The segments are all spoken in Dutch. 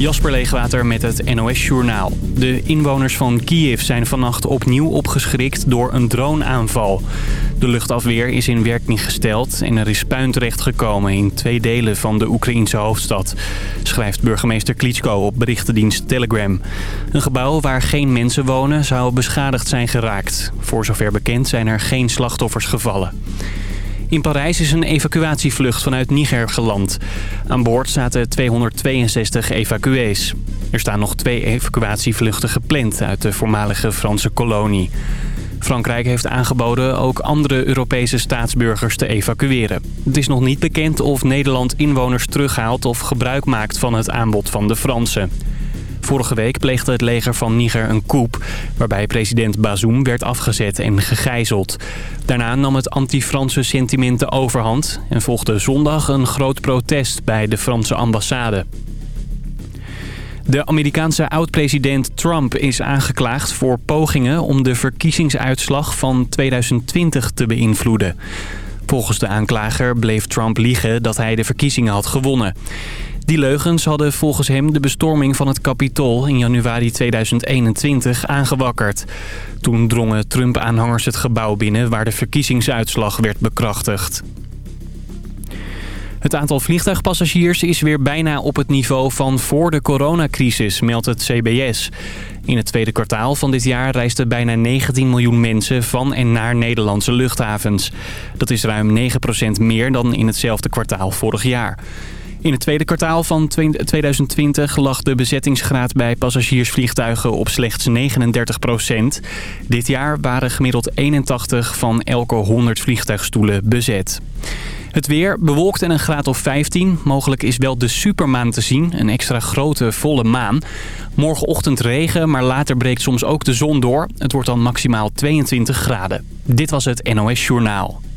Jasper Leegwater met het NOS Journaal. De inwoners van Kiev zijn vannacht opnieuw opgeschrikt door een droneaanval. De luchtafweer is in werking gesteld en er is puin terechtgekomen in twee delen van de Oekraïense hoofdstad. Schrijft burgemeester Klitschko op berichtendienst Telegram. Een gebouw waar geen mensen wonen zou beschadigd zijn geraakt. Voor zover bekend zijn er geen slachtoffers gevallen. In Parijs is een evacuatievlucht vanuit Niger geland. Aan boord zaten 262 evacuees. Er staan nog twee evacuatievluchten gepland uit de voormalige Franse kolonie. Frankrijk heeft aangeboden ook andere Europese staatsburgers te evacueren. Het is nog niet bekend of Nederland inwoners terughaalt of gebruik maakt van het aanbod van de Fransen. Vorige week pleegde het leger van Niger een coup... waarbij president Bazoum werd afgezet en gegijzeld. Daarna nam het anti-Franse sentiment de overhand... en volgde zondag een groot protest bij de Franse ambassade. De Amerikaanse oud-president Trump is aangeklaagd voor pogingen om de verkiezingsuitslag van 2020 te beïnvloeden. Volgens de aanklager bleef Trump liegen dat hij de verkiezingen had gewonnen. Die leugens hadden volgens hem de bestorming van het Capitool in januari 2021 aangewakkerd. Toen drongen Trump-aanhangers het gebouw binnen waar de verkiezingsuitslag werd bekrachtigd. Het aantal vliegtuigpassagiers is weer bijna op het niveau van voor de coronacrisis, meldt het CBS. In het tweede kwartaal van dit jaar reisden bijna 19 miljoen mensen van en naar Nederlandse luchthavens. Dat is ruim 9% meer dan in hetzelfde kwartaal vorig jaar. In het tweede kwartaal van 2020 lag de bezettingsgraad bij passagiersvliegtuigen op slechts 39% Dit jaar waren gemiddeld 81 van elke 100 vliegtuigstoelen bezet. Het weer bewolkt en een graad of 15. Mogelijk is wel de supermaan te zien, een extra grote volle maan. Morgenochtend regen, maar later breekt soms ook de zon door. Het wordt dan maximaal 22 graden. Dit was het NOS Journaal.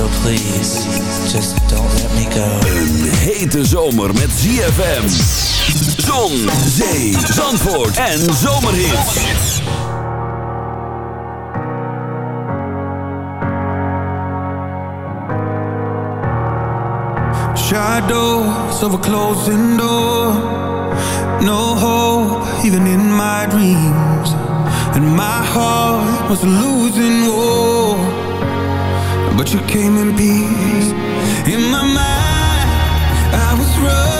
So please, just don't let me go. Een hete zomer met ZFM. Zon, zee, zandvoort en zomerhits. Shadows of a closing door No hope even in my dreams And my heart was losing war But you came in peace. In my mind I was running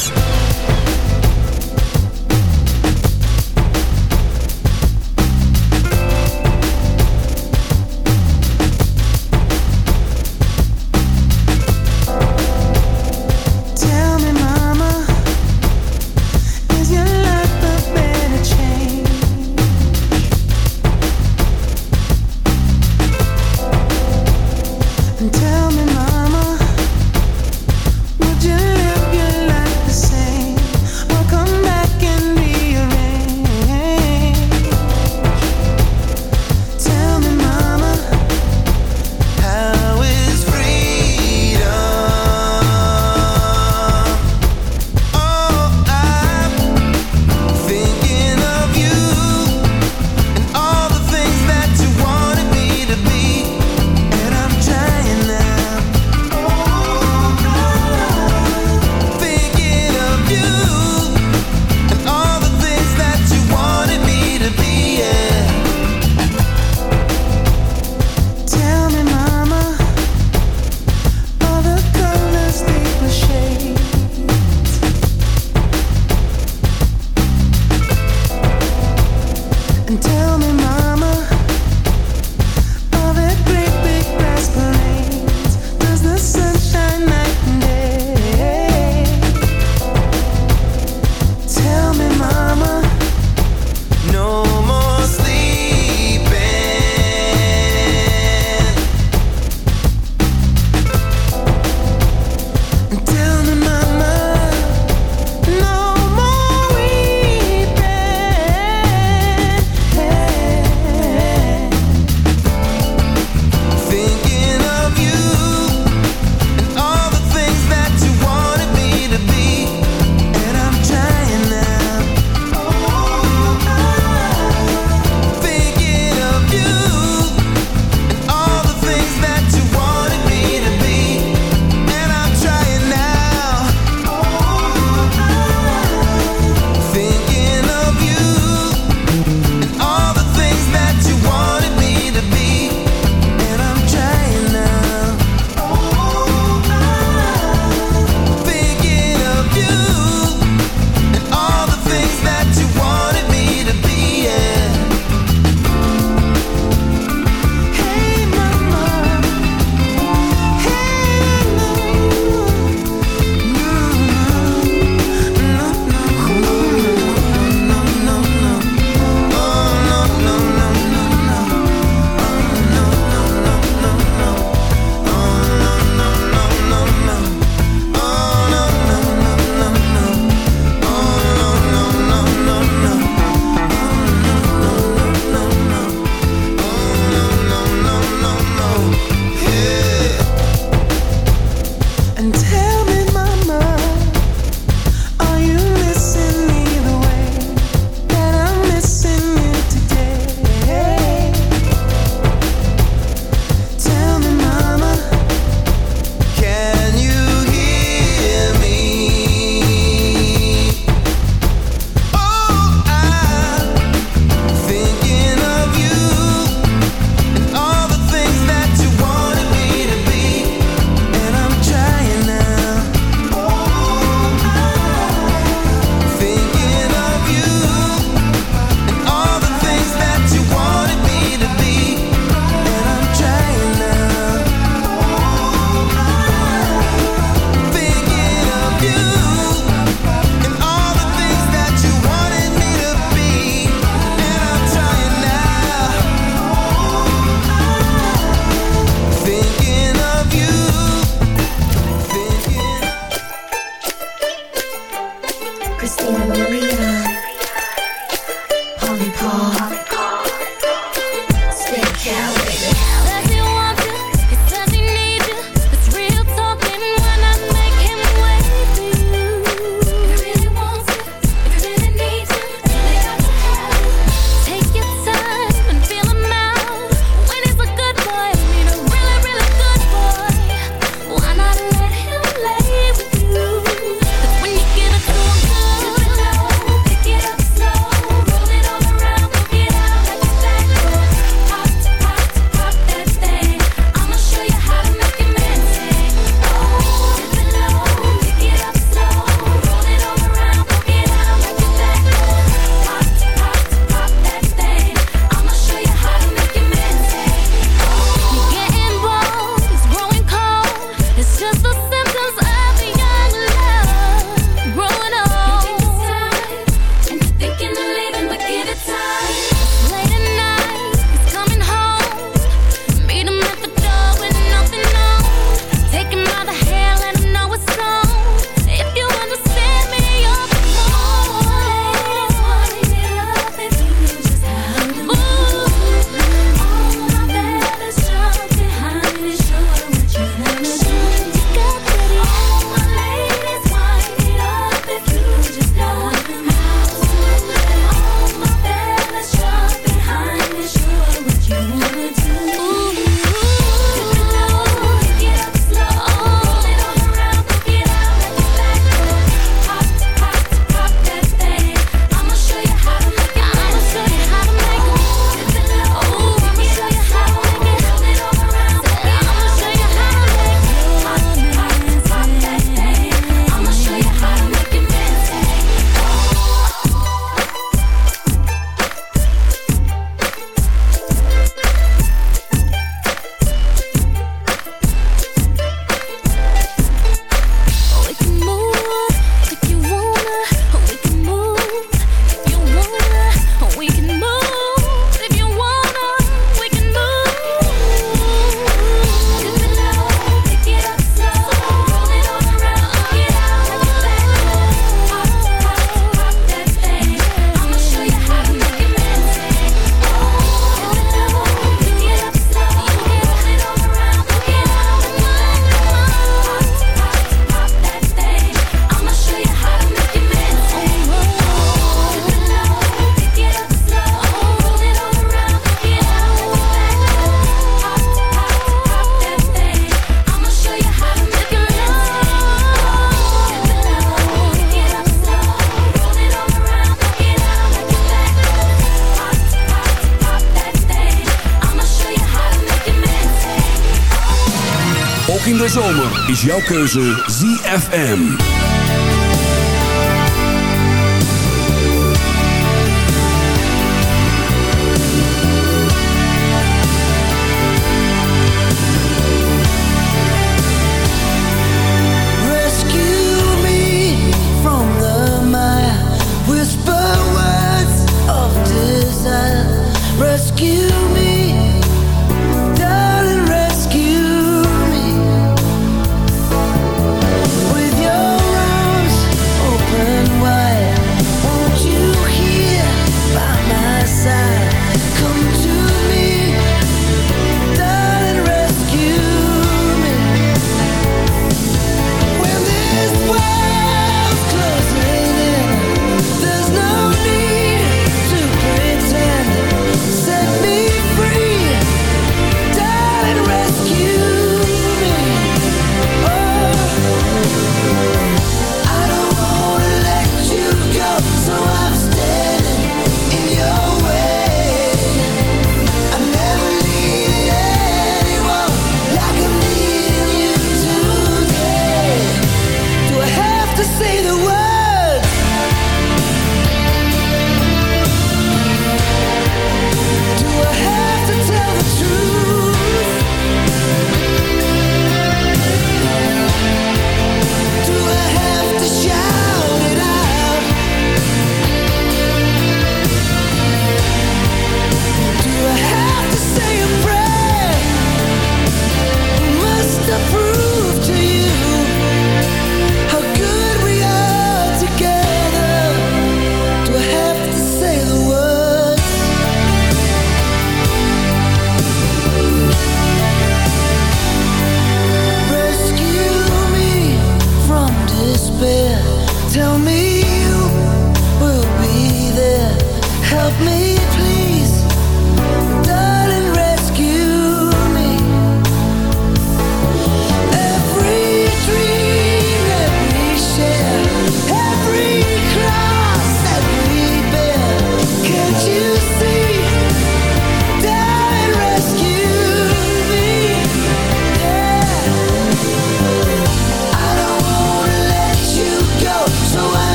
is jouw keuze ZFM.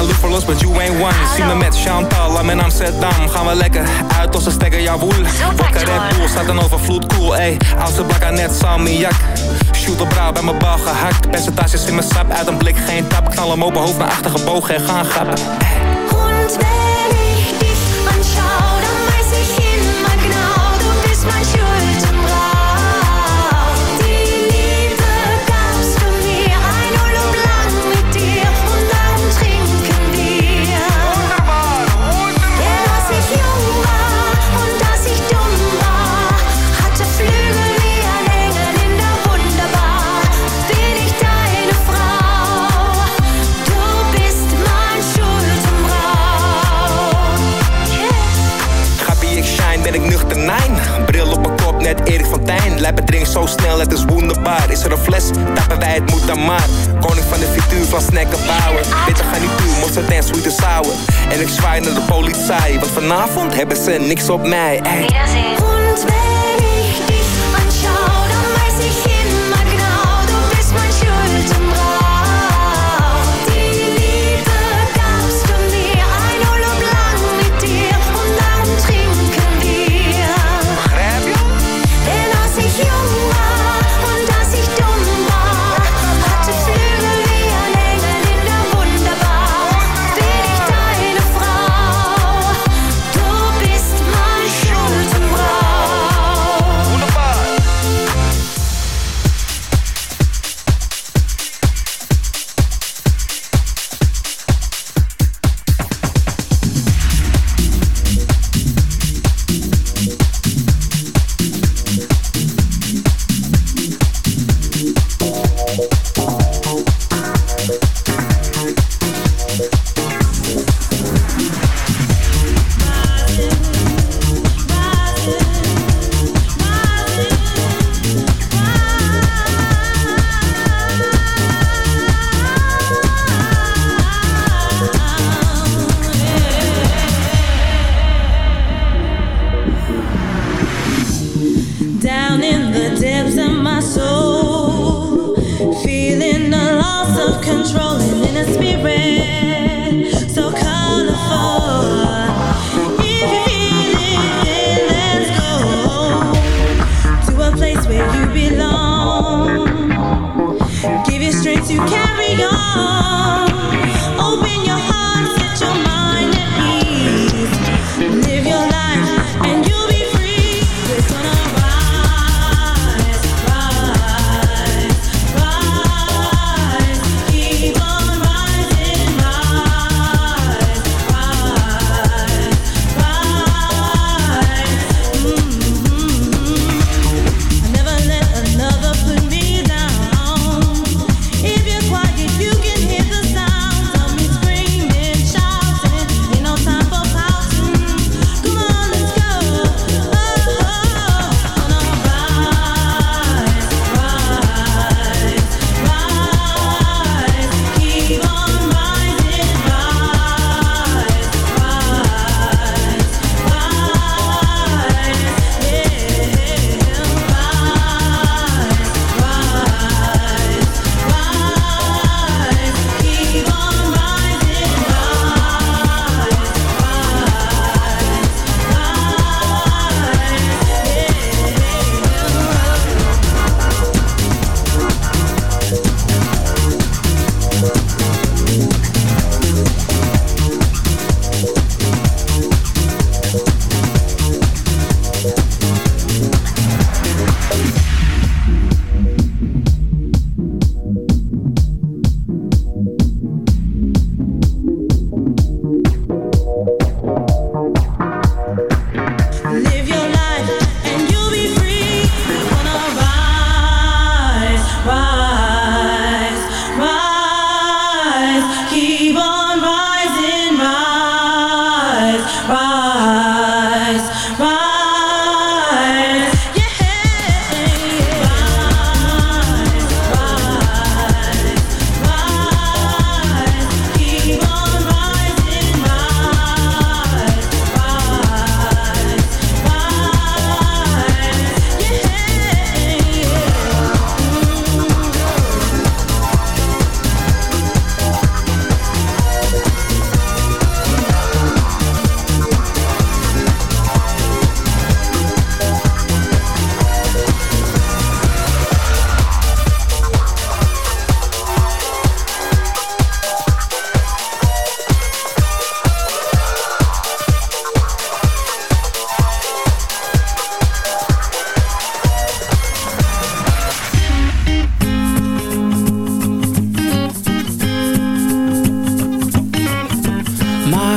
en look for but you ain't one. Zie me met Chantal, I'm in Amsterdam. Gaan we lekker uit onze stekker, jawoel Wakker Red Bull, staat een overvloed, cool Ey, oudste blakka net salmiak. Shoot op brouw, bij mijn bal gehakt. Percentages in mijn sap, uit een blik geen tap. Knal hem open, hoofd naar achter gebogen en gaan grappen. We drinkt zo snel, het is wonderbaar. Is er een fles, tappen wij het moet dan maar. Koning van de futur van snacken bouwen. Bitter gaan niet toe, mosterd en sweet en sour. En ik zwaai naar de politie, want vanavond hebben ze niks op mij.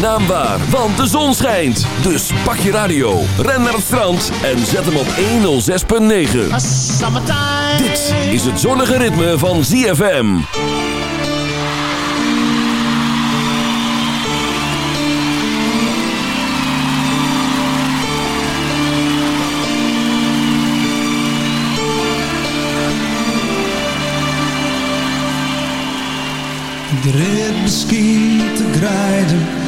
naam waar, want de zon schijnt. Dus pak je radio, ren naar het strand en zet hem op 106.9. Dit is het zonnige ritme van ZFM. Ik red misschien te grijden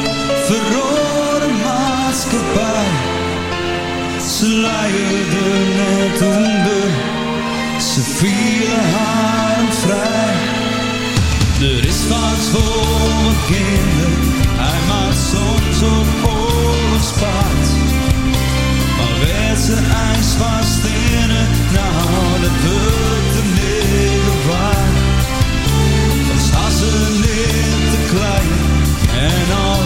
verrode maatschappij. Leiden net onder, ze vielen haar vrij. Er is wat voor mijn kinderen, hij maakt soms op oorlogspaard. Maar werd ze ijs vast in het, nou dat wordt de middel waard. Dan staan ze niet te klein en al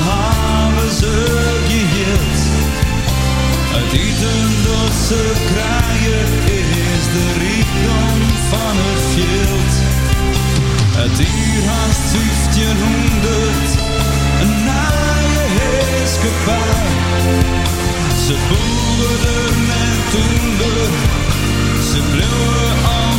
Het eten dat ze krijgen is de rijkdom van het veld. Het uur haast 1500, een naaie heerskepaar. Ze boeren en toender skot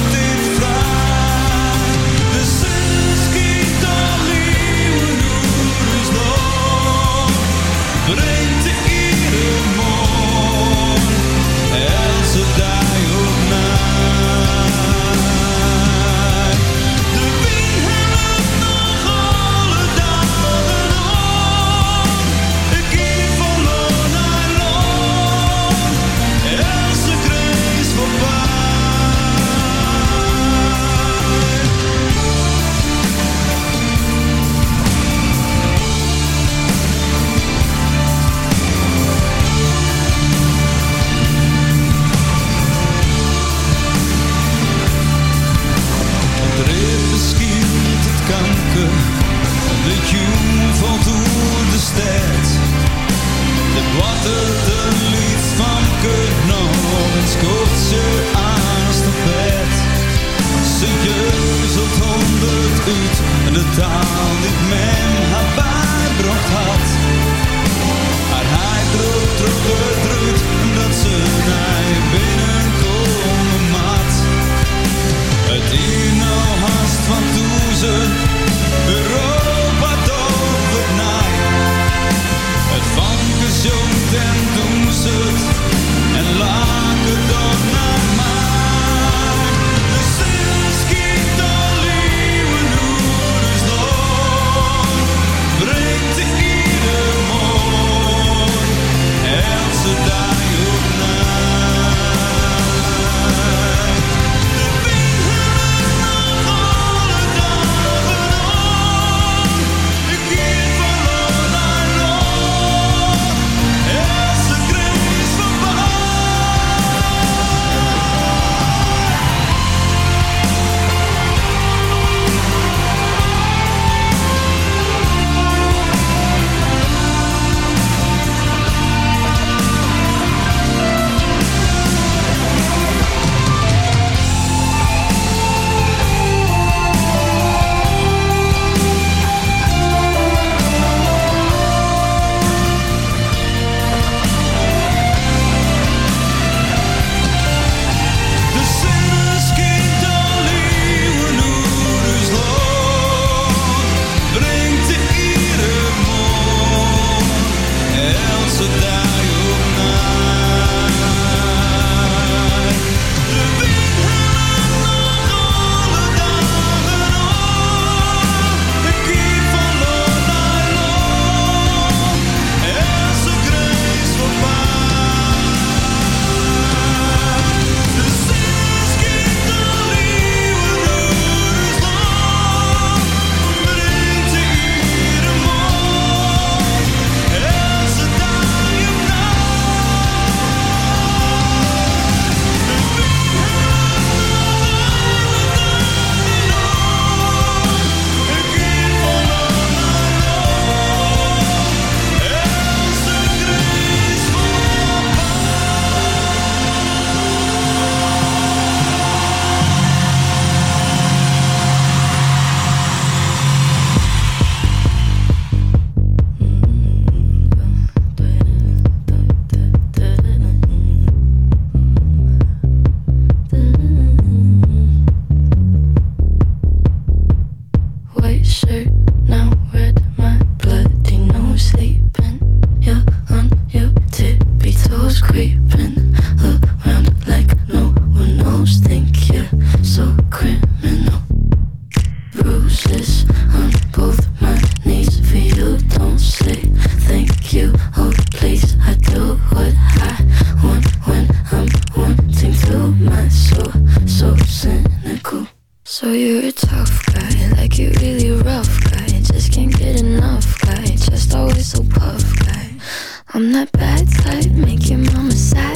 that bad type, make your mama sad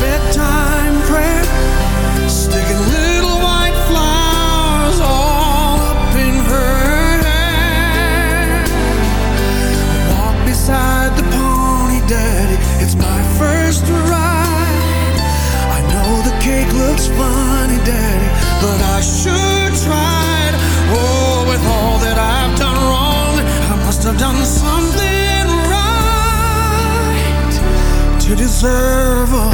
bedtime prayer, sticking little white flowers all up in her hair. Walk beside the pony, daddy. It's my first ride. I know the cake looks funny, daddy, but I sure tried. Oh, with all that I've done wrong, I must have done something right to deserve a